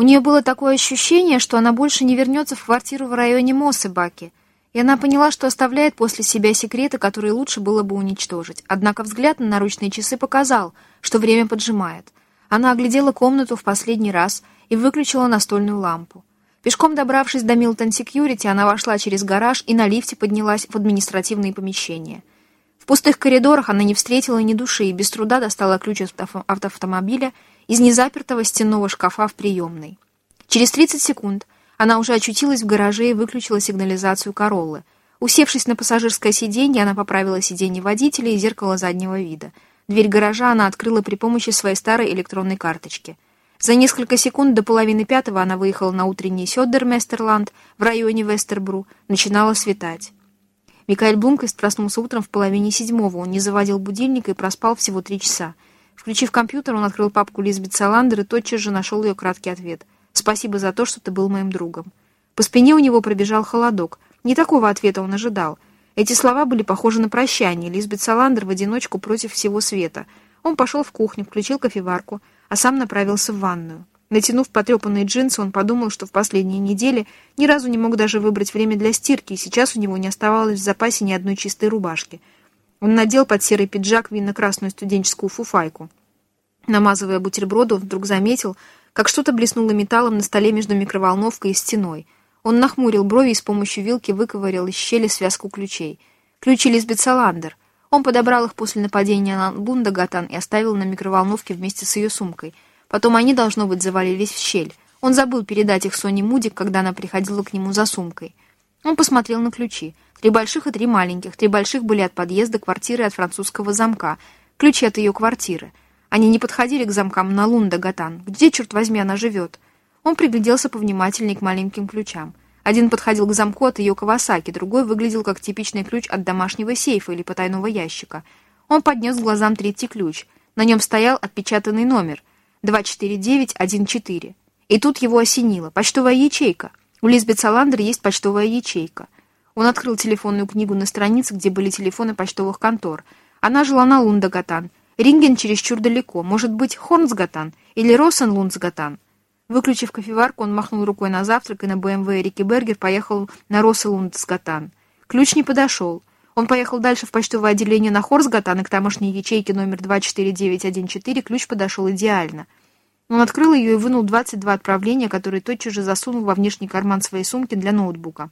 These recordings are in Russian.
У нее было такое ощущение, что она больше не вернется в квартиру в районе Моссебаки, и она поняла, что оставляет после себя секреты, которые лучше было бы уничтожить. Однако взгляд на наручные часы показал, что время поджимает. Она оглядела комнату в последний раз и выключила настольную лампу. Пешком добравшись до Милтон Секьюрити, она вошла через гараж и на лифте поднялась в административные помещения. В пустых коридорах она не встретила ни души и без труда достала ключ от автомобиля из незапертого стенного шкафа в приемной. Через 30 секунд она уже очутилась в гараже и выключила сигнализацию Короллы. Усевшись на пассажирское сиденье, она поправила сиденье водителя и зеркало заднего вида. Дверь гаража она открыла при помощи своей старой электронной карточки. За несколько секунд до половины пятого она выехала на утренний Сёддерместерланд в районе Вестербру. Начинало светать. Микаэль Блумквист проснулся утром в половине седьмого. Он не заводил будильника и проспал всего три часа. Включив компьютер, он открыл папку Лизбет Саландер и тотчас же нашел ее краткий ответ — Спасибо за то, что ты был моим другом». По спине у него пробежал холодок. Не такого ответа он ожидал. Эти слова были похожи на прощание. Лизбет Саландер в одиночку против всего света. Он пошел в кухню, включил кофеварку, а сам направился в ванную. Натянув потрепанные джинсы, он подумал, что в последние недели ни разу не мог даже выбрать время для стирки, и сейчас у него не оставалось в запасе ни одной чистой рубашки. Он надел под серый пиджак винно-красную студенческую фуфайку. Намазывая бутерброды, он вдруг заметил, как что-то блеснуло металлом на столе между микроволновкой и стеной. Он нахмурил брови и с помощью вилки выковырял из щели связку ключей. Ключи Лизбет Саландер. Он подобрал их после нападения на Лундагатан и оставил на микроволновке вместе с ее сумкой. Потом они, должно быть, завалились в щель. Он забыл передать их Соне Мудик, когда она приходила к нему за сумкой. Он посмотрел на ключи. Три больших и три маленьких. Три больших были от подъезда квартиры от французского замка. Ключи от ее квартиры. Они не подходили к замкам на Лунда-Гатан. Где, черт возьми, она живет? Он пригляделся повнимательней к маленьким ключам. Один подходил к замку от ее Кавасаки, другой выглядел как типичный ключ от домашнего сейфа или потайного ящика. Он поднес к глазам третий ключ. На нем стоял отпечатанный номер 24914. И тут его осенило. Почтовая ячейка. У Лизбет Саландер есть почтовая ячейка. Он открыл телефонную книгу на странице, где были телефоны почтовых контор. Она жила на Лундагатан. Ринген чересчур далеко. Может быть, Хорнсгатан или Росенлундсгатан. Выключив кофеварку, он махнул рукой на завтрак и на БМВ Рики Бергер поехал на Росенлундсгатан. Ключ не подошел. Он поехал дальше в почтовое отделение на Хорсгатан, и к тамошней ячейке номер 24914 ключ подошел идеально. Он открыл ее и вынул 22 отправления, которые тотчас же засунул во внешний карман своей сумки для ноутбука.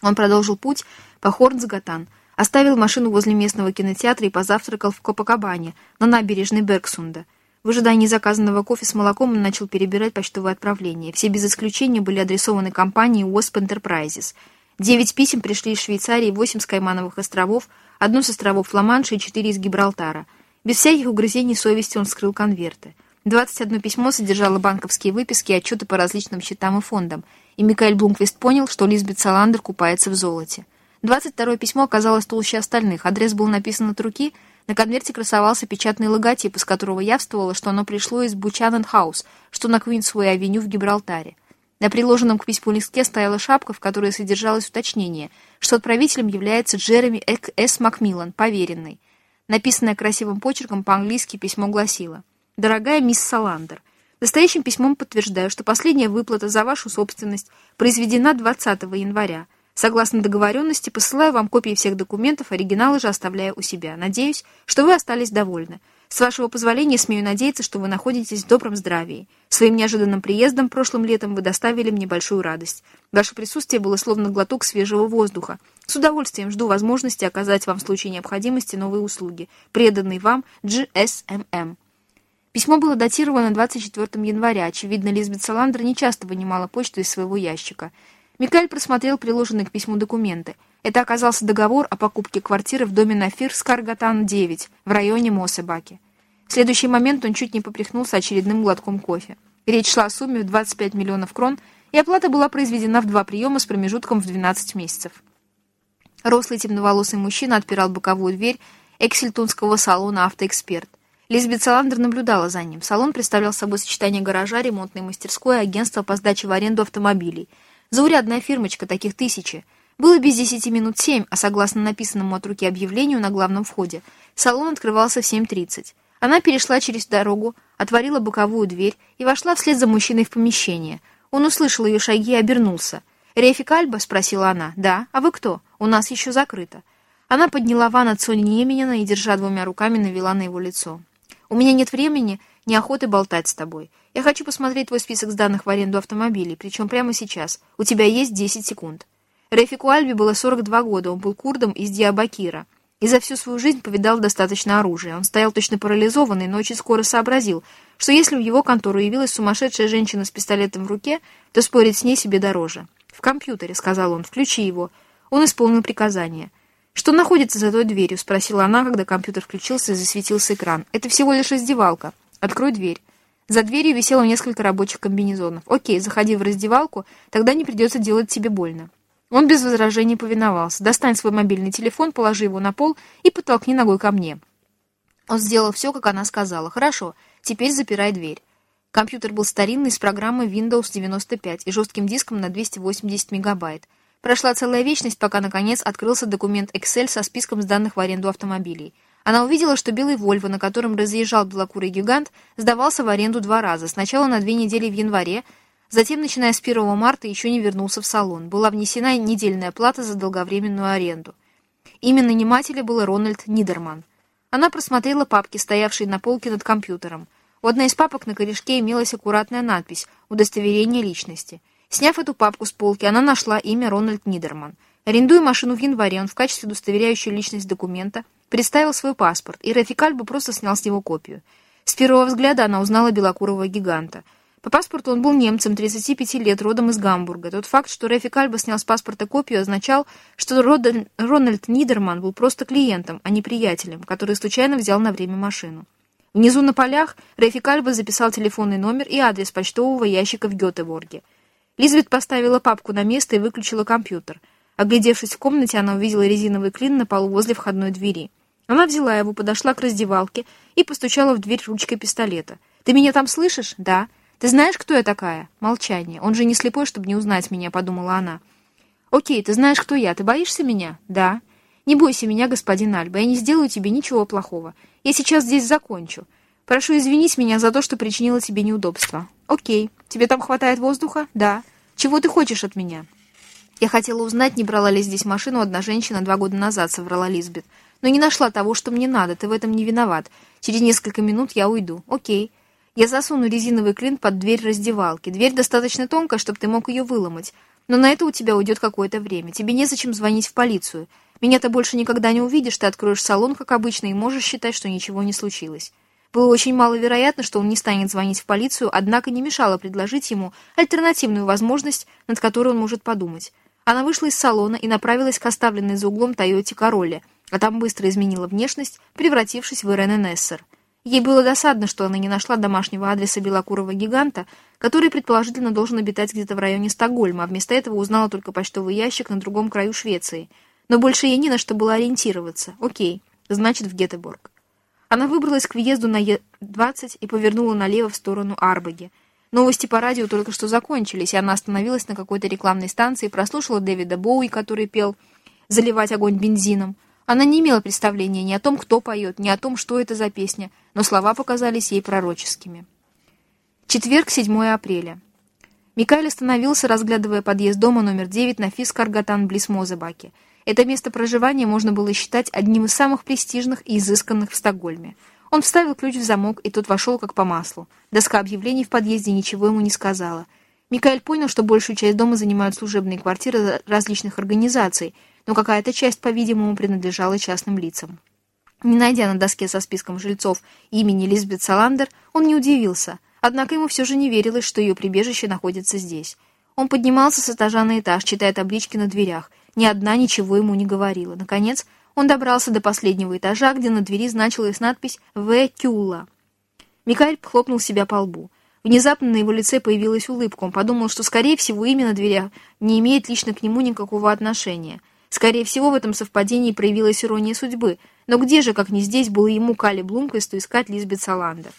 Он продолжил путь по Хорнсгатан, Оставил машину возле местного кинотеатра и позавтракал в Копакабане, на набережной Бергсунда. В ожидании заказанного кофе с молоком он начал перебирать почтовые отправления. Все без исключения были адресованы компании Wasp Enterprises. Девять писем пришли из Швейцарии, восемь с Каймановых островов, одно с островов Ла-Манша и четыре из Гибралтара. Без всяких угрызений совести он вскрыл конверты. 21 письмо содержало банковские выписки и отчеты по различным счетам и фондам, и Микаэль Блумквист понял, что Лизбет Саландер купается в золоте. 22 письмо оказалось толще остальных. Адрес был написан от руки. На конверте красовался печатный логотип, из которого явствовало, что оно пришло из Бучанен Хаус, что на Квинсуэй-авеню в Гибралтаре. На приложенном к письму листке стояла шапка, в которой содержалось уточнение, что отправителем является Джереми С. Макмиллан, поверенный. Написанное красивым почерком по-английски письмо гласило «Дорогая мисс Саландер, настоящим письмом подтверждаю, что последняя выплата за вашу собственность произведена 20 января. Согласно договоренности, посылаю вам копии всех документов, оригиналы же оставляю у себя. Надеюсь, что вы остались довольны. С вашего позволения смею надеяться, что вы находитесь в добром здравии. Своим неожиданным приездом прошлым летом вы доставили мне большую радость. Ваше присутствие было словно глоток свежего воздуха. С удовольствием жду возможности оказать вам в случае необходимости новые услуги. Преданный вам GSMM. Письмо было датировано 24 января. Очевидно, Лизбет Саландер не часто вынимала почту из своего ящика. Микаэль просмотрел приложенные к письму документы. Это оказался договор о покупке квартиры в доме на Фир Скаргатан-9 в районе Мосебаки. В следующий момент он чуть не поприхнулся очередным глотком кофе. Речь шла о сумме в 25 миллионов крон, и оплата была произведена в два приема с промежутком в 12 месяцев. Рослый темноволосый мужчина отпирал боковую дверь эксельтонского салона «Автоэксперт». Лизбет Саландер наблюдала за ним. Салон представлял собой сочетание гаража, ремонтной мастерской и агентства по сдаче в аренду автомобилей – Заурядная фирмочка, таких тысячи. Было без десяти минут семь, а согласно написанному от руки объявлению на главном входе, салон открывался в 7.30. Она перешла через дорогу, отворила боковую дверь и вошла вслед за мужчиной в помещение. Он услышал ее шаги и обернулся. «Рефик Альба?» — спросила она. «Да. А вы кто? У нас еще закрыто». Она подняла ван от Сони Неменина и, держа двумя руками, навела на его лицо. «У меня нет времени, ни охоты болтать с тобой. Я хочу посмотреть твой список сданных в аренду автомобилей, причем прямо сейчас. У тебя есть 10 секунд». Рефику Альби было 42 года, он был курдом из Диабакира. И за всю свою жизнь повидал достаточно оружия. Он стоял точно парализованный, но очень скоро сообразил, что если в его контору явилась сумасшедшая женщина с пистолетом в руке, то спорить с ней себе дороже. «В компьютере», — сказал он, — «включи его». Он исполнил приказание. «Что находится за той дверью?» — спросила она, когда компьютер включился и засветился экран. «Это всего лишь раздевалка. Открой дверь». За дверью висело несколько рабочих комбинезонов. «Окей, заходи в раздевалку, тогда не придется делать тебе больно». Он без возражений повиновался. «Достань свой мобильный телефон, положи его на пол и подтолкни ногой ко мне». Он сделал все, как она сказала. «Хорошо, теперь запирай дверь». Компьютер был старинный, с программой Windows 95 и жестким диском на 280 мегабайт. Прошла целая вечность, пока, наконец, открылся документ Excel со списком сданных в аренду автомобилей. Она увидела, что белый Вольво, на котором разъезжал белокурый гигант, сдавался в аренду два раза. Сначала на две недели в январе, Затем, начиная с 1 марта, еще не вернулся в салон. Была внесена недельная плата за долговременную аренду. Имя нанимателя был Рональд Нидерман. Она просмотрела папки, стоявшие на полке над компьютером. У одной из папок на корешке имелась аккуратная надпись «Удостоверение личности». Сняв эту папку с полки, она нашла имя Рональд Нидерман. Арендуя машину в январе, он в качестве удостоверяющей личность документа представил свой паспорт, и Рафикаль бы просто снял с него копию. С первого взгляда она узнала белокурого гиганта — по паспорту он был немцем, 35 лет, родом из Гамбурга. Тот факт, что Рэфи Кальба снял с паспорта копию, означал, что Рональд Нидерман был просто клиентом, а не приятелем, который случайно взял на время машину. Внизу на полях Рэфи Кальба записал телефонный номер и адрес почтового ящика в Гетеборге. Лизбет поставила папку на место и выключила компьютер. Оглядевшись в комнате, она увидела резиновый клин на полу возле входной двери. Она взяла его, подошла к раздевалке и постучала в дверь ручкой пистолета. «Ты меня там слышишь?» «Да». «Ты знаешь, кто я такая?» Молчание. «Он же не слепой, чтобы не узнать меня», — подумала она. «Окей, ты знаешь, кто я. Ты боишься меня?» «Да». «Не бойся меня, господин Альба. Я не сделаю тебе ничего плохого. Я сейчас здесь закончу. Прошу извинить меня за то, что причинила тебе неудобства». «Окей. Тебе там хватает воздуха?» «Да». «Чего ты хочешь от меня?» «Я хотела узнать, не брала ли здесь машину одна женщина два года назад», — соврала Лизбет. «Но не нашла того, что мне надо. Ты в этом не виноват. Через несколько минут я уйду». «Окей». Я засуну резиновый клин под дверь раздевалки. Дверь достаточно тонкая, чтобы ты мог ее выломать. Но на это у тебя уйдет какое-то время. Тебе незачем звонить в полицию. Меня ты больше никогда не увидишь, ты откроешь салон, как обычно, и можешь считать, что ничего не случилось. Было очень маловероятно, что он не станет звонить в полицию, однако не мешало предложить ему альтернативную возможность, над которой он может подумать. Она вышла из салона и направилась к оставленной за углом Тойоте Королле, а там быстро изменила внешность, превратившись в Ирene Нессер. Ей было досадно, что она не нашла домашнего адреса белокурого гиганта, который, предположительно, должен обитать где-то в районе Стокгольма, а вместо этого узнала только почтовый ящик на другом краю Швеции. Но больше ей не на что было ориентироваться. Окей, значит, в Гетеборг. Она выбралась к въезду на Е-20 и повернула налево в сторону Арбаги. Новости по радио только что закончились, и она остановилась на какой-то рекламной станции, прослушала Дэвида Боуи, который пел «Заливать огонь бензином», она не имела представления ни о том, кто поет, ни о том, что это за песня, но слова показались ей пророческими. Четверг, 7 апреля. Микаэль остановился, разглядывая подъезд дома номер 9 на Фискаргатан близ Мозебаки. Это место проживания можно было считать одним из самых престижных и изысканных в Стокгольме. Он вставил ключ в замок, и тот вошел как по маслу. Доска объявлений в подъезде ничего ему не сказала. Микаэль понял, что большую часть дома занимают служебные квартиры различных организаций – но какая-то часть, по-видимому, принадлежала частным лицам. Не найдя на доске со списком жильцов имени Лизбет Саландер, он не удивился, однако ему все же не верилось, что ее прибежище находится здесь. Он поднимался с этажа на этаж, читая таблички на дверях. Ни одна ничего ему не говорила. Наконец, он добрался до последнего этажа, где на двери значилась надпись «В. Кюла». Микаэль хлопнул себя по лбу. Внезапно на его лице появилась улыбка. Он подумал, что, скорее всего, имя на дверях не имеет лично к нему никакого отношения — Скорее всего, в этом совпадении проявилась ирония судьбы. Но где же, как не здесь, было ему, Кали Блумквисту, искать Лизбет Саландер?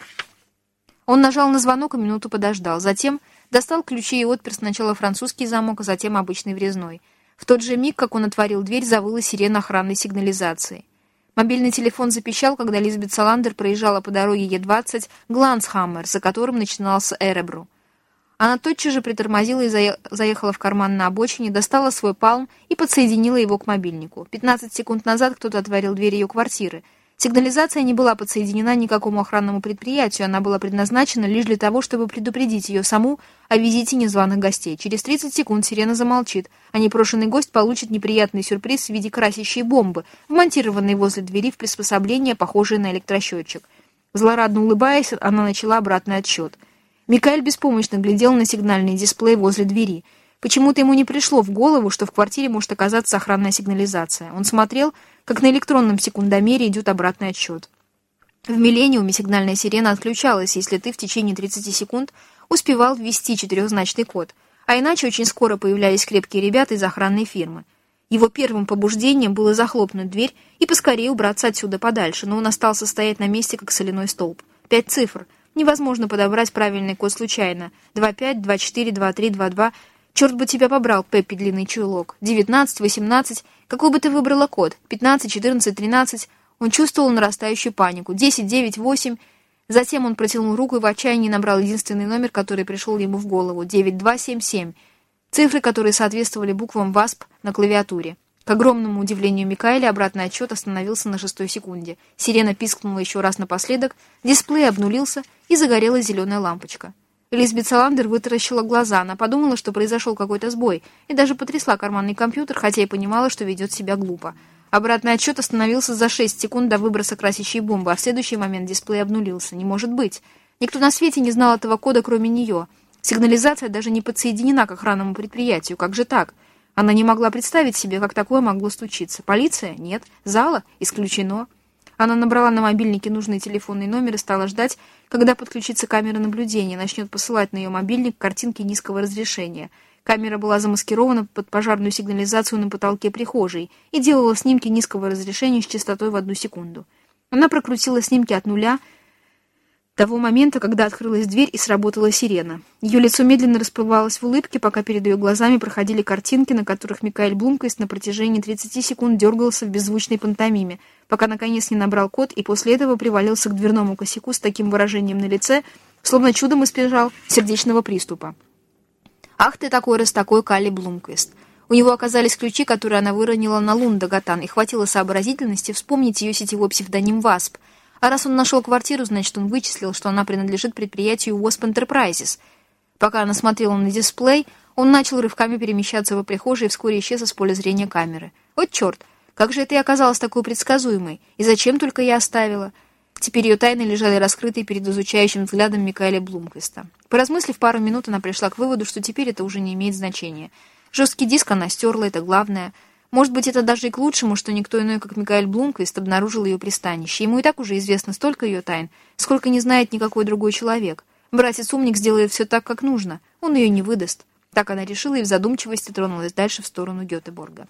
Он нажал на звонок и минуту подождал. Затем достал ключи и отпер сначала французский замок, а затем обычный врезной. В тот же миг, как он отворил дверь, завыла сирена охранной сигнализации. Мобильный телефон запищал, когда Лизбет Саландер проезжала по дороге Е-20 Глансхаммер, за которым начинался Эребру. Она тотчас же притормозила и заехала в карман на обочине, достала свой палм и подсоединила его к мобильнику. 15 секунд назад кто-то отворил дверь ее квартиры. Сигнализация не была подсоединена ни к какому охранному предприятию, она была предназначена лишь для того, чтобы предупредить ее саму о визите незваных гостей. Через 30 секунд сирена замолчит, а непрошенный гость получит неприятный сюрприз в виде красящей бомбы, вмонтированной возле двери в приспособление, похожее на электросчетчик. Злорадно улыбаясь, она начала обратный отсчет. Микаэль беспомощно глядел на сигнальный дисплей возле двери. Почему-то ему не пришло в голову, что в квартире может оказаться охранная сигнализация. Он смотрел, как на электронном секундомере идет обратный отсчет. В «Миллениуме» сигнальная сирена отключалась, если ты в течение 30 секунд успевал ввести четырехзначный код, а иначе очень скоро появлялись крепкие ребята из охранной фирмы. Его первым побуждением было захлопнуть дверь и поскорее убраться отсюда подальше, но он остался стоять на месте, как соляной столб. Пять цифр. Невозможно подобрать правильный код случайно. 25, 24, 23, 22. Черт бы тебя побрал, Пеппи длинный чулок. 19, 18. Какой бы ты выбрала код? 15, 14, 13. Он чувствовал нарастающую панику. 10, 9, 8. Затем он протянул руку и в отчаянии набрал единственный номер, который пришел ему в голову. 9277. Цифры, которые соответствовали буквам ВАСП на клавиатуре. К огромному удивлению Микаэля обратный отчет остановился на шестой секунде. Сирена пискнула еще раз напоследок, дисплей обнулился и загорелась зеленая лампочка. Элизабет Саландер вытаращила глаза. Она подумала, что произошел какой-то сбой, и даже потрясла карманный компьютер, хотя и понимала, что ведет себя глупо. Обратный отчет остановился за 6 секунд до выброса красящей бомбы, а в следующий момент дисплей обнулился. Не может быть. Никто на свете не знал этого кода, кроме нее. Сигнализация даже не подсоединена к охранному предприятию. Как же так? Она не могла представить себе, как такое могло случиться. Полиция? Нет. Зала? Исключено. Она набрала на мобильнике нужный телефонный номер и стала ждать, когда подключится камера наблюдения и начнет посылать на ее мобильник картинки низкого разрешения. Камера была замаскирована под пожарную сигнализацию на потолке прихожей и делала снимки низкого разрешения с частотой в одну секунду. Она прокрутила снимки от нуля того момента, когда открылась дверь и сработала сирена. Ее лицо медленно расплывалось в улыбке, пока перед ее глазами проходили картинки, на которых Микаэль Блумквист на протяжении 30 секунд дергался в беззвучной пантомиме, пока наконец не набрал код и после этого привалился к дверному косяку с таким выражением на лице, словно чудом избежал сердечного приступа. «Ах ты такой раз такой, Калли Блумквист!» У него оказались ключи, которые она выронила на Лунда Гатан, и хватило сообразительности вспомнить ее сетевой псевдоним «Васп», а раз он нашел квартиру, значит, он вычислил, что она принадлежит предприятию Wasp Enterprises. Пока она смотрела на дисплей, он начал рывками перемещаться в прихожей и вскоре исчез из поля зрения камеры. Вот черт! Как же это и оказалось такой предсказуемой? И зачем только я оставила? Теперь ее тайны лежали раскрытые перед изучающим взглядом Микаэля Блумквиста. Поразмыслив пару минут, она пришла к выводу, что теперь это уже не имеет значения. Жесткий диск она стерла, это главное — может быть, это даже и к лучшему, что никто иной, как Микаэль Блумквист, обнаружил ее пристанище. Ему и так уже известно столько ее тайн, сколько не знает никакой другой человек. Братец-умник сделает все так, как нужно. Он ее не выдаст. Так она решила и в задумчивости тронулась дальше в сторону Гетеборга.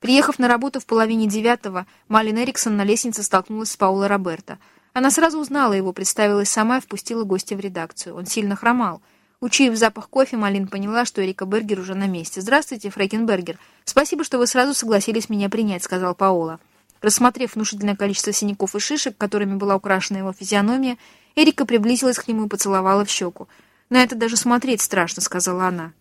Приехав на работу в половине девятого, Малин Эриксон на лестнице столкнулась с Пауло Роберто. Она сразу узнала его, представилась сама и впустила гостя в редакцию. Он сильно хромал. Учуяв запах кофе, Малин поняла, что Эрика Бергер уже на месте. «Здравствуйте, Фрейкенбергер. Спасибо, что вы сразу согласились меня принять», — сказал Паола. Рассмотрев внушительное количество синяков и шишек, которыми была украшена его физиономия, Эрика приблизилась к нему и поцеловала в щеку. «На это даже смотреть страшно», — сказала она.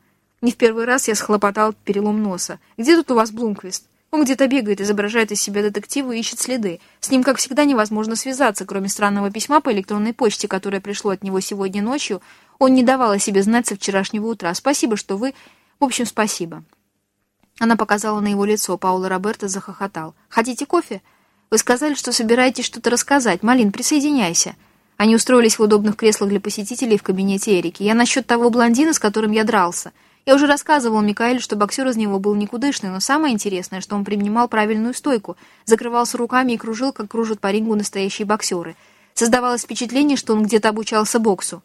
«Не в первый раз я схлопотал перелом носа. Где тут у вас Блумквист?» Он где-то бегает, изображает из себя детектива и ищет следы. С ним, как всегда, невозможно связаться, кроме странного письма по электронной почте, которое пришло от него сегодня ночью. Он не давал о себе знать со вчерашнего утра. Спасибо, что вы... В общем, спасибо. Она показала на его лицо. Паула Роберто захохотал. «Хотите кофе? Вы сказали, что собираетесь что-то рассказать. Малин, присоединяйся». Они устроились в удобных креслах для посетителей в кабинете Эрики. «Я насчет того блондина, с которым я дрался». Я уже рассказывал Микаэлю, что боксер из него был никудышный, но самое интересное, что он принимал правильную стойку, закрывался руками и кружил, как кружат по рингу настоящие боксеры. Создавалось впечатление, что он где-то обучался боксу.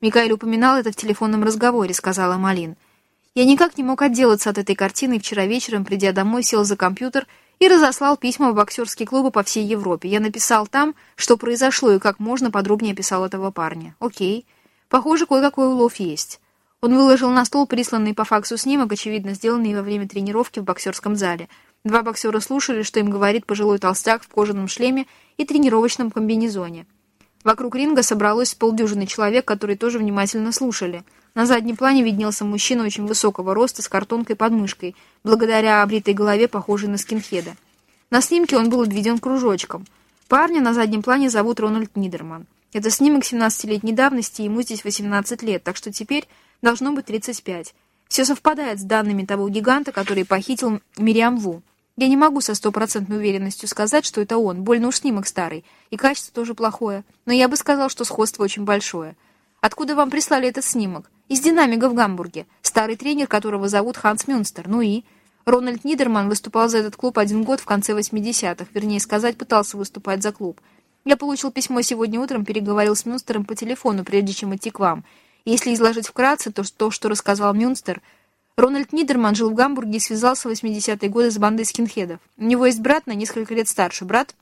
Микаэль упоминал это в телефонном разговоре, сказала Малин. Я никак не мог отделаться от этой картины, и вчера вечером, придя домой, сел за компьютер и разослал письма в боксерские клубы по всей Европе. Я написал там, что произошло и как можно подробнее описал этого парня. Окей. Похоже, кое-какой улов есть. Он выложил на стол присланный по факсу снимок, очевидно, сделанный во время тренировки в боксерском зале. Два боксера слушали, что им говорит пожилой толстяк в кожаном шлеме и тренировочном комбинезоне. Вокруг ринга собралось полдюжины человек, которые тоже внимательно слушали. На заднем плане виднелся мужчина очень высокого роста с картонкой под мышкой, благодаря обритой голове, похожей на скинхеда. На снимке он был обведен кружочком. Парня на заднем плане зовут Рональд Нидерман. Это снимок 17-летней давности, ему здесь 18 лет, так что теперь должно быть 35. Все совпадает с данными того гиганта, который похитил Мириам Ву. Я не могу со стопроцентной уверенностью сказать, что это он, больно уж снимок старый, и качество тоже плохое, но я бы сказал, что сходство очень большое. Откуда вам прислали этот снимок? Из динамика в Гамбурге. Старый тренер, которого зовут Ханс Мюнстер. Ну и... Рональд Нидерман выступал за этот клуб один год в конце 80-х, вернее сказать, пытался выступать за клуб. Я получил письмо сегодня утром, переговорил с Мюнстером по телефону, прежде чем идти к вам. Если изложить вкратце то, то что рассказал Мюнстер, Рональд Нидерман жил в Гамбурге и связался в 80-е годы с бандой скинхедов. У него есть брат на несколько лет старше. Брат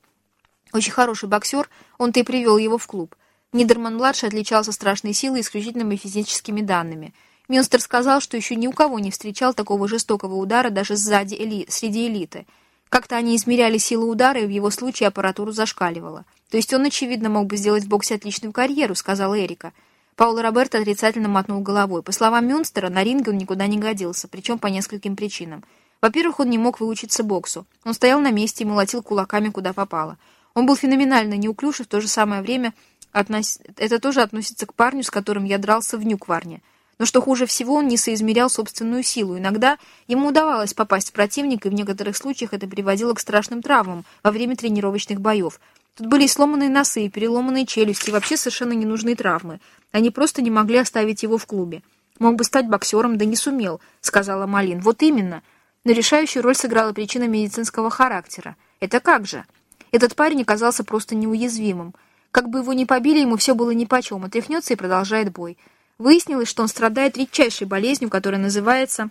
очень хороший боксер, он-то и привел его в клуб. Нидерман-младший отличался страшной силой и исключительными физическими данными. Мюнстер сказал, что еще ни у кого не встречал такого жестокого удара даже сзади эли... среди элиты. Как-то они измеряли силу удара, и в его случае аппаратуру зашкаливала. То есть он, очевидно, мог бы сделать в боксе отличную карьеру, сказала Эрика. Пауло Роберто отрицательно мотнул головой. По словам Мюнстера, на ринге он никуда не годился, причем по нескольким причинам. Во-первых, он не мог выучиться боксу. Он стоял на месте и молотил кулаками, куда попало. Он был феноменально неуклюж и в то же самое время относ... это тоже относится к парню, с которым я дрался в Нюкварне. Но что хуже всего, он не соизмерял собственную силу. Иногда ему удавалось попасть в противника, и в некоторых случаях это приводило к страшным травмам во время тренировочных боев. Тут были сломанные носы, и переломанные челюсти, и вообще совершенно ненужные травмы. Они просто не могли оставить его в клубе. «Мог бы стать боксером, да не сумел», — сказала Малин. «Вот именно. Но решающую роль сыграла причина медицинского характера. Это как же? Этот парень оказался просто неуязвимым. Как бы его ни побили, ему все было нипочем, отряхнется и продолжает бой. Выяснилось, что он страдает редчайшей болезнью, которая называется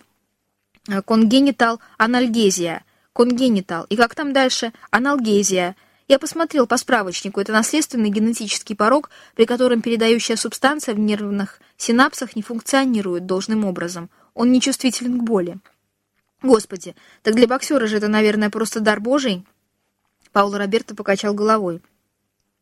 э, конгенитал анальгезия. Конгенитал. И как там дальше? Аналгезия. Я посмотрел по справочнику. Это наследственный генетический порог, при котором передающая субстанция в нервных синапсах не функционирует должным образом. Он не чувствителен к боли. Господи, так для боксера же это, наверное, просто дар Божий? Пауло Роберто покачал головой.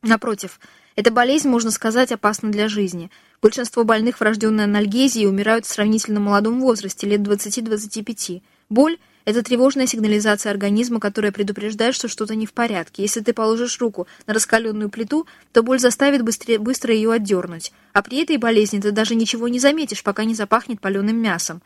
Напротив, эта болезнь, можно сказать, опасна для жизни. Большинство больных врожденной анальгезией умирают в сравнительно молодом возрасте, лет 20-25. Боль – это тревожная сигнализация организма, которая предупреждает, что что-то не в порядке. Если ты положишь руку на раскаленную плиту, то боль заставит быстрее, быстро ее отдернуть. А при этой болезни ты даже ничего не заметишь, пока не запахнет паленым мясом.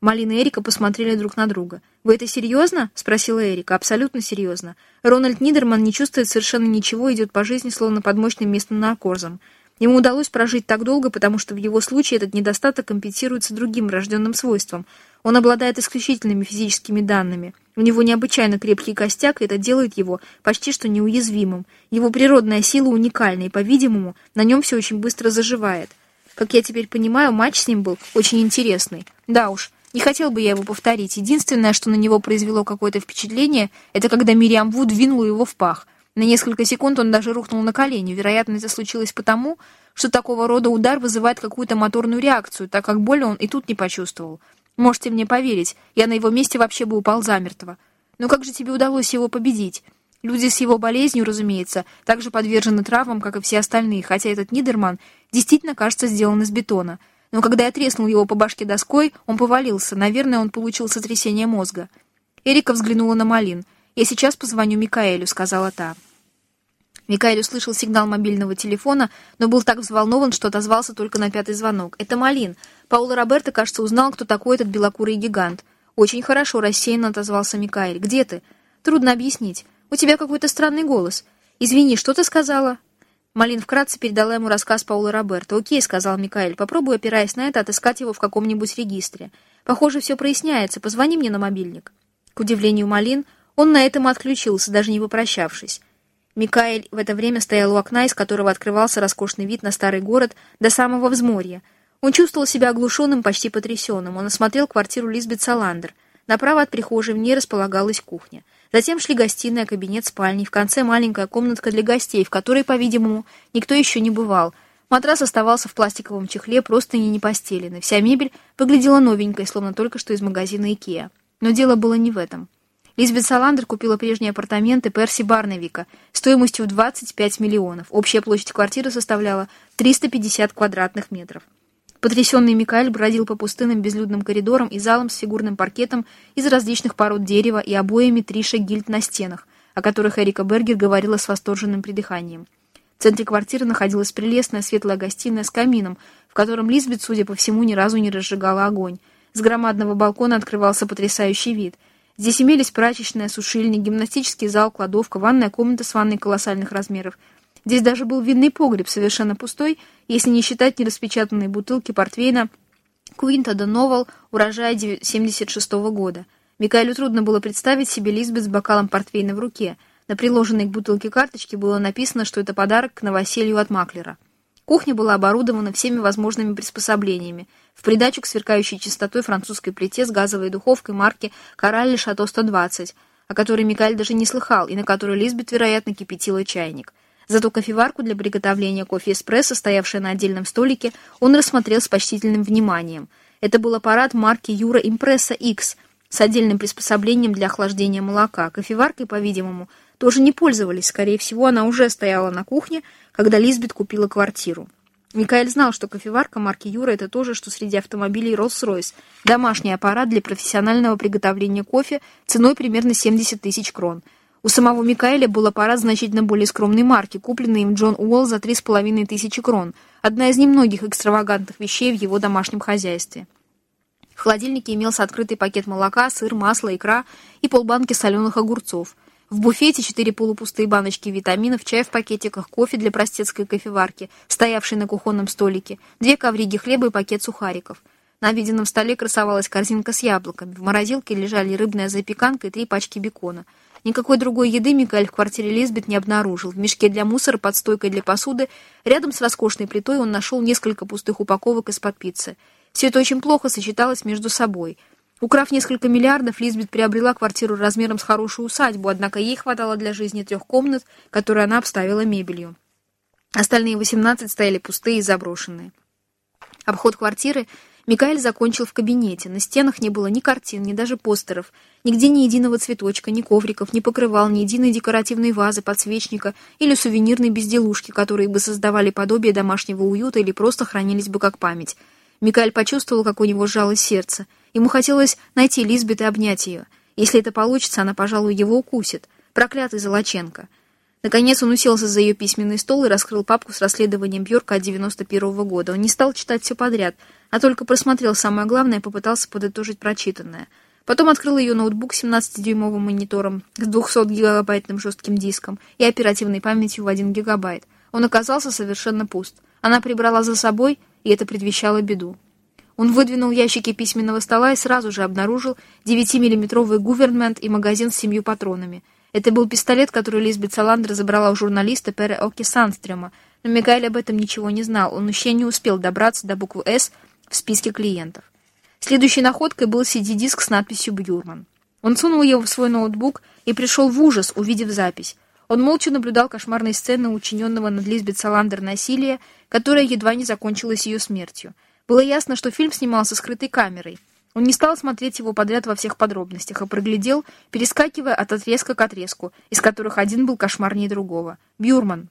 Малина и Эрика посмотрели друг на друга. «Вы это серьезно?» — спросила Эрика. «Абсолютно серьезно. Рональд Нидерман не чувствует совершенно ничего, идет по жизни словно под мощным местным наркозом. Ему удалось прожить так долго, потому что в его случае этот недостаток компенсируется другим врожденным свойством. Он обладает исключительными физическими данными. У него необычайно крепкий костяк, и это делает его почти что неуязвимым. Его природная сила уникальна, и, по-видимому, на нем все очень быстро заживает. Как я теперь понимаю, матч с ним был очень интересный. Да уж, не хотел бы я его повторить. Единственное, что на него произвело какое-то впечатление, это когда Мириам Вуд двинула его в пах. На несколько секунд он даже рухнул на колени. Вероятно, это случилось потому, что такого рода удар вызывает какую-то моторную реакцию, так как боли он и тут не почувствовал. Можете мне поверить, я на его месте вообще бы упал замертво. Но как же тебе удалось его победить? Люди с его болезнью, разумеется, также подвержены травмам, как и все остальные, хотя этот Нидерман действительно кажется сделан из бетона. Но когда я треснул его по башке доской, он повалился. Наверное, он получил сотрясение мозга. Эрика взглянула на Малин. «Я сейчас позвоню Микаэлю», — сказала та. Микаэль услышал сигнал мобильного телефона, но был так взволнован, что отозвался только на пятый звонок. «Это Малин. Пауло Роберто, кажется, узнал, кто такой этот белокурый гигант». «Очень хорошо», — рассеянно отозвался Микаэль. «Где ты?» «Трудно объяснить. У тебя какой-то странный голос. Извини, что ты сказала?» Малин вкратце передала ему рассказ Паула Роберто. «Окей», — сказал Микаэль, — «попробуй, опираясь на это, отыскать его в каком-нибудь регистре. Похоже, все проясняется. Позвони мне на мобильник». К удивлению Малин, он на этом отключился, даже не попрощавшись. Микаэль в это время стоял у окна, из которого открывался роскошный вид на старый город до самого взморья. Он чувствовал себя оглушенным, почти потрясенным. Он осмотрел квартиру Лизбет Саландер. Направо от прихожей в ней располагалась кухня. Затем шли гостиная, кабинет, спальни. В конце маленькая комнатка для гостей, в которой, по-видимому, никто еще не бывал. Матрас оставался в пластиковом чехле, просто не постелены. Вся мебель выглядела новенькой, словно только что из магазина Икеа. Но дело было не в этом. Лизбет Саландер купила прежние апартаменты Перси Барневика стоимостью в 25 миллионов. Общая площадь квартиры составляла 350 квадратных метров. Потрясенный Микаэль бродил по пустынным безлюдным коридорам и залам с фигурным паркетом из различных пород дерева и обоями Триша Гильд на стенах, о которых Эрика Бергер говорила с восторженным придыханием. В центре квартиры находилась прелестная светлая гостиная с камином, в котором Лизбет, судя по всему, ни разу не разжигала огонь. С громадного балкона открывался потрясающий вид — Здесь имелись прачечная, сушильня, гимнастический зал, кладовка, ванная комната с ванной колоссальных размеров. Здесь даже был винный погреб, совершенно пустой, если не считать нераспечатанные бутылки портвейна Куинта де Новал, урожая 76 -го года. Микаэлю трудно было представить себе Лизбет с бокалом портвейна в руке. На приложенной к бутылке карточке было написано, что это подарок к новоселью от маклера. Кухня была оборудована всеми возможными приспособлениями, в придачу к сверкающей чистотой французской плите с газовой духовкой марки «Коралли Шато 120», о которой Микаэль даже не слыхал и на которой Лизбет, вероятно, кипятила чайник. Зато кофеварку для приготовления кофе-эспрессо, стоявшая на отдельном столике, он рассмотрел с почтительным вниманием. Это был аппарат марки Юра Импресса X с отдельным приспособлением для охлаждения молока. Кофеваркой, по-видимому, тоже не пользовались. Скорее всего, она уже стояла на кухне, когда Лизбет купила квартиру. Микаэль знал, что кофеварка марки Юра – это то же, что среди автомобилей Rolls-Royce. Домашний аппарат для профессионального приготовления кофе ценой примерно 70 тысяч крон. У самого Микаэля был аппарат значительно более скромной марки, купленный им Джон Уолл за 3,5 тысячи крон. Одна из немногих экстравагантных вещей в его домашнем хозяйстве. В холодильнике имелся открытый пакет молока, сыр, масло, икра и полбанки соленых огурцов – в буфете четыре полупустые баночки витаминов, чай в пакетиках, кофе для простецкой кофеварки, стоявшей на кухонном столике, две ковриги хлеба и пакет сухариков. На обеденном столе красовалась корзинка с яблоками. В морозилке лежали рыбная запеканка и три пачки бекона. Никакой другой еды Микаэль в квартире Лизбет не обнаружил. В мешке для мусора под стойкой для посуды рядом с роскошной плитой он нашел несколько пустых упаковок из-под пиццы. Все это очень плохо сочеталось между собой — Украв несколько миллиардов, Лизбет приобрела квартиру размером с хорошую усадьбу, однако ей хватало для жизни трех комнат, которые она обставила мебелью. Остальные 18 стояли пустые и заброшенные. Обход квартиры Микаэль закончил в кабинете. На стенах не было ни картин, ни даже постеров. Нигде ни единого цветочка, ни ковриков, ни покрывал, ни единой декоративной вазы, подсвечника или сувенирной безделушки, которые бы создавали подобие домашнего уюта или просто хранились бы как память. Микаэль почувствовал, как у него сжалось сердце — Ему хотелось найти Лизбет и обнять ее. Если это получится, она, пожалуй, его укусит. Проклятый Золоченко. Наконец он уселся за ее письменный стол и раскрыл папку с расследованием Бьорка от 91 -го года. Он не стал читать все подряд, а только просмотрел самое главное и попытался подытожить прочитанное. Потом открыл ее ноутбук с 17-дюймовым монитором, с 200-гигабайтным жестким диском и оперативной памятью в 1 гигабайт. Он оказался совершенно пуст. Она прибрала за собой, и это предвещало беду. Он выдвинул ящики письменного стола и сразу же обнаружил 9-миллиметровый гувернмент и магазин с семью патронами. Это был пистолет, который Лизбет Саландер забрала у журналиста Пере Оки Санстрема, но Мигаэль об этом ничего не знал, он еще не успел добраться до буквы «С» в списке клиентов. Следующей находкой был CD-диск с надписью «Бьюрман». Он сунул его в свой ноутбук и пришел в ужас, увидев запись. Он молча наблюдал кошмарные сцены учиненного над Лизбет Саландер насилия, которое едва не закончилось ее смертью. Было ясно, что фильм снимался скрытой камерой. Он не стал смотреть его подряд во всех подробностях, а проглядел, перескакивая от отрезка к отрезку, из которых один был кошмарнее другого. Бюрман.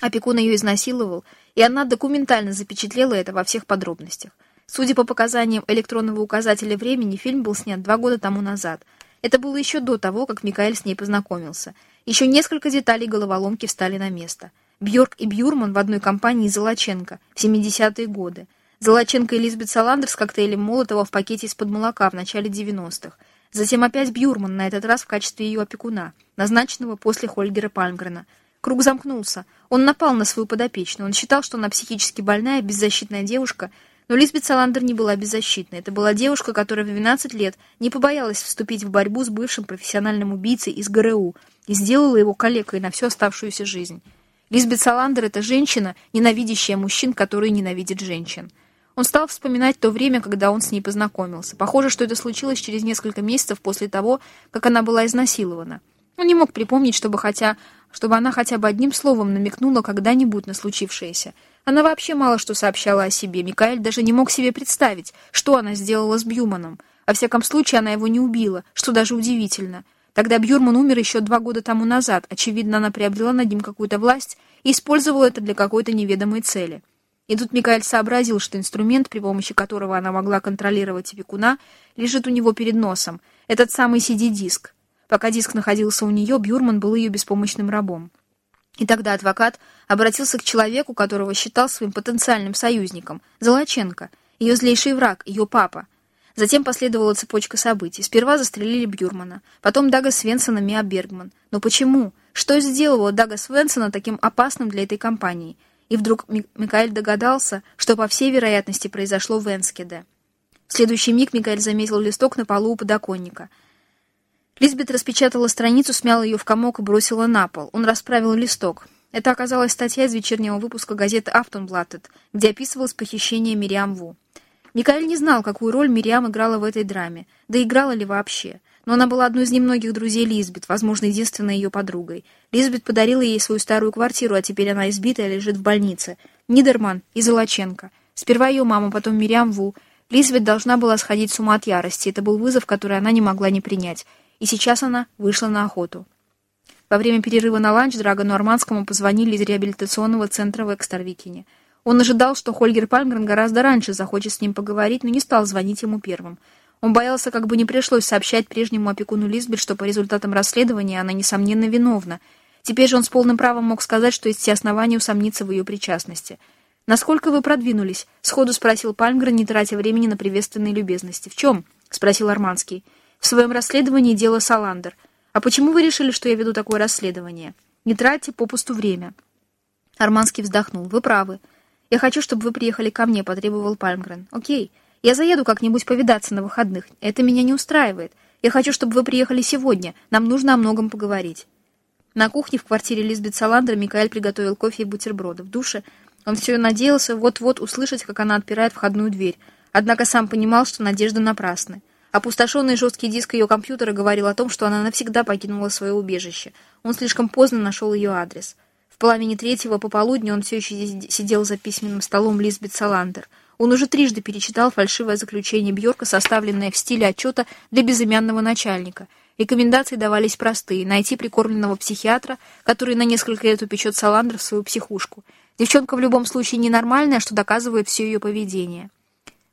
Опекун ее изнасиловал, и она документально запечатлела это во всех подробностях. Судя по показаниям электронного указателя времени, фильм был снят два года тому назад. Это было еще до того, как Микаэль с ней познакомился. Еще несколько деталей головоломки встали на место. Бьорк и Бьюрман в одной компании Золоченко в 70-е годы. Золоченко и Лизбет Саландер с коктейлем Молотова в пакете из-под молока в начале 90-х. Затем опять Бьюрман, на этот раз в качестве ее опекуна, назначенного после Хольгера Пальмгрена. Круг замкнулся. Он напал на свою подопечную. Он считал, что она психически больная, беззащитная девушка, но Лизбет Саландер не была беззащитной. Это была девушка, которая в 12 лет не побоялась вступить в борьбу с бывшим профессиональным убийцей из ГРУ и сделала его калекой на всю оставшуюся жизнь. Лизбет Саландер — это женщина, ненавидящая мужчин, которые ненавидят женщин. Он стал вспоминать то время, когда он с ней познакомился. Похоже, что это случилось через несколько месяцев после того, как она была изнасилована. Он не мог припомнить, чтобы, хотя, чтобы она хотя бы одним словом намекнула когда-нибудь на случившееся. Она вообще мало что сообщала о себе. Микаэль даже не мог себе представить, что она сделала с Бьюманом. Во всяком случае, она его не убила, что даже удивительно. Тогда Бьюрман умер еще два года тому назад. Очевидно, она приобрела над ним какую-то власть и использовала это для какой-то неведомой цели. И тут Микаэль сообразил, что инструмент, при помощи которого она могла контролировать опекуна, лежит у него перед носом. Этот самый CD-диск. Пока диск находился у нее, Бьюрман был ее беспомощным рабом. И тогда адвокат обратился к человеку, которого считал своим потенциальным союзником, Золоченко, ее злейший враг, ее папа. Затем последовала цепочка событий. Сперва застрелили Бьюрмана, потом Дага Свенсона Миа Бергман. Но почему? Что сделало Дага Свенсона таким опасным для этой компании? И вдруг Микаэль догадался, что по всей вероятности произошло в Энскеде. В следующий миг Микаэль заметил листок на полу у подоконника. Лизбет распечатала страницу, смяла ее в комок и бросила на пол. Он расправил листок. Это оказалась статья из вечернего выпуска газеты «Автонблаттед», где описывалось похищение Мириам Ву. Микаэль не знал, какую роль Мириам играла в этой драме, да играла ли вообще. Но она была одной из немногих друзей Лизбет, возможно, единственной ее подругой. Лизбет подарила ей свою старую квартиру, а теперь она избитая лежит в больнице. Нидерман и Золоченко. Сперва ее мама, потом Мириам Ву. Лизбет должна была сходить с ума от ярости. Это был вызов, который она не могла не принять. И сейчас она вышла на охоту. Во время перерыва на ланч Драгону Арманскому позвонили из реабилитационного центра в Экстервикине. Он ожидал, что Хольгер Пальмгрен гораздо раньше захочет с ним поговорить, но не стал звонить ему первым. Он боялся, как бы не пришлось сообщать прежнему опекуну Лизбель, что по результатам расследования она, несомненно, виновна. Теперь же он с полным правом мог сказать, что есть все основания усомниться в ее причастности. «Насколько вы продвинулись?» — сходу спросил Пальмгрен, не тратя времени на приветственные любезности. «В чем?» — спросил Арманский. «В своем расследовании дело Саландер. А почему вы решили, что я веду такое расследование? Не тратьте попусту время». Арманский вздохнул. «Вы правы. «Я хочу, чтобы вы приехали ко мне», — потребовал Пальмгрен. «Окей. Я заеду как-нибудь повидаться на выходных. Это меня не устраивает. Я хочу, чтобы вы приехали сегодня. Нам нужно о многом поговорить». На кухне в квартире Лизбет Саландра Микаэль приготовил кофе и бутерброды. В душе он все надеялся вот-вот услышать, как она отпирает входную дверь. Однако сам понимал, что надежда напрасны. Опустошенный жесткий диск ее компьютера говорил о том, что она навсегда покинула свое убежище. Он слишком поздно нашел ее адрес. В половине третьего пополудни он все еще сидел за письменным столом Лизбет Саландер. Он уже трижды перечитал фальшивое заключение Бьорка, составленное в стиле отчета для безымянного начальника. Рекомендации давались простые — найти прикормленного психиатра, который на несколько лет упечет Саландер в свою психушку. Девчонка в любом случае ненормальная, что доказывает все ее поведение.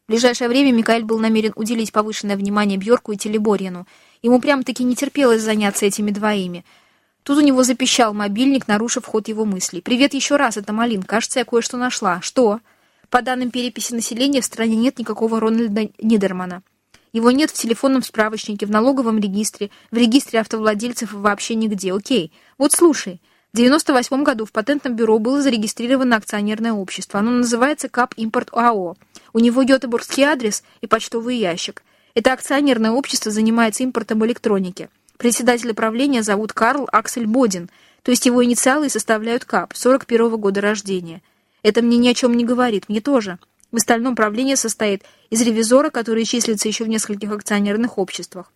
В ближайшее время Микаэль был намерен уделить повышенное внимание Бьорку и Телеборьяну. Ему прям-таки не терпелось заняться этими двоими — Тут у него запищал мобильник, нарушив ход его мыслей. «Привет еще раз, это Малин. Кажется, я кое-что нашла. Что?» По данным переписи населения, в стране нет никакого Рональда Нидермана. Его нет в телефонном справочнике, в налоговом регистре, в регистре автовладельцев и вообще нигде. Окей. Вот слушай. В 98 году в патентном бюро было зарегистрировано акционерное общество. Оно называется КАП Импорт ОАО. У него гетеборгский адрес и почтовый ящик. Это акционерное общество занимается импортом электроники. Председателя правления зовут Карл Аксель Бодин, то есть его инициалы составляют КАП, 41 -го года рождения. Это мне ни о чем не говорит, мне тоже. В остальном правление состоит из ревизора, который числится еще в нескольких акционерных обществах.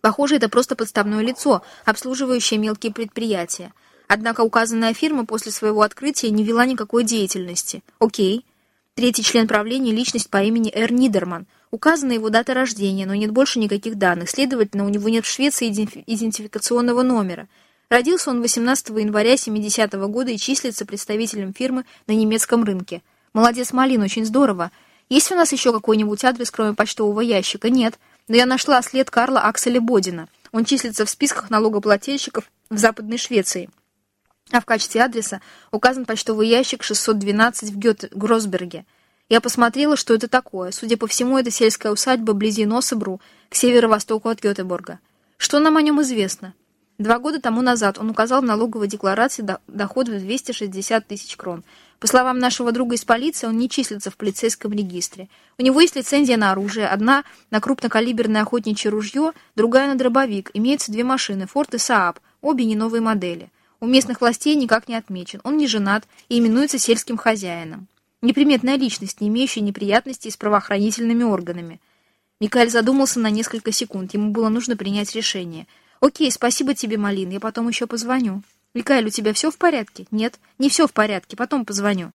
Похоже, это просто подставное лицо, обслуживающее мелкие предприятия. Однако указанная фирма после своего открытия не вела никакой деятельности. Окей. Третий член правления – личность по имени Эр Нидерман – Указана его дата рождения, но нет больше никаких данных, следовательно, у него нет в Швеции идентификационного номера. Родился он 18 января 70 -го года и числится представителем фирмы на немецком рынке. Молодец, Малин, очень здорово. Есть у нас еще какой-нибудь адрес, кроме почтового ящика? Нет. Но я нашла след Карла Акселя Бодина. Он числится в списках налогоплательщиков в Западной Швеции. А в качестве адреса указан почтовый ящик 612 в Гёте-Гросберге. Я посмотрела, что это такое. Судя по всему, это сельская усадьба вблизи Носебру, к северо-востоку от Гетеборга. Что нам о нем известно? Два года тому назад он указал в налоговой декларации доход в 260 тысяч крон. По словам нашего друга из полиции, он не числится в полицейском регистре. У него есть лицензия на оружие, одна на крупнокалиберное охотничье ружье, другая на дробовик. Имеются две машины, Форд и Сааб, обе не новые модели. У местных властей никак не отмечен. Он не женат и именуется сельским хозяином. Неприметная личность, не имеющая неприятностей с правоохранительными органами. Микаэль задумался на несколько секунд. Ему было нужно принять решение. «Окей, спасибо тебе, Малин, я потом еще позвоню». «Микаэль, у тебя все в порядке?» «Нет, не все в порядке, потом позвоню».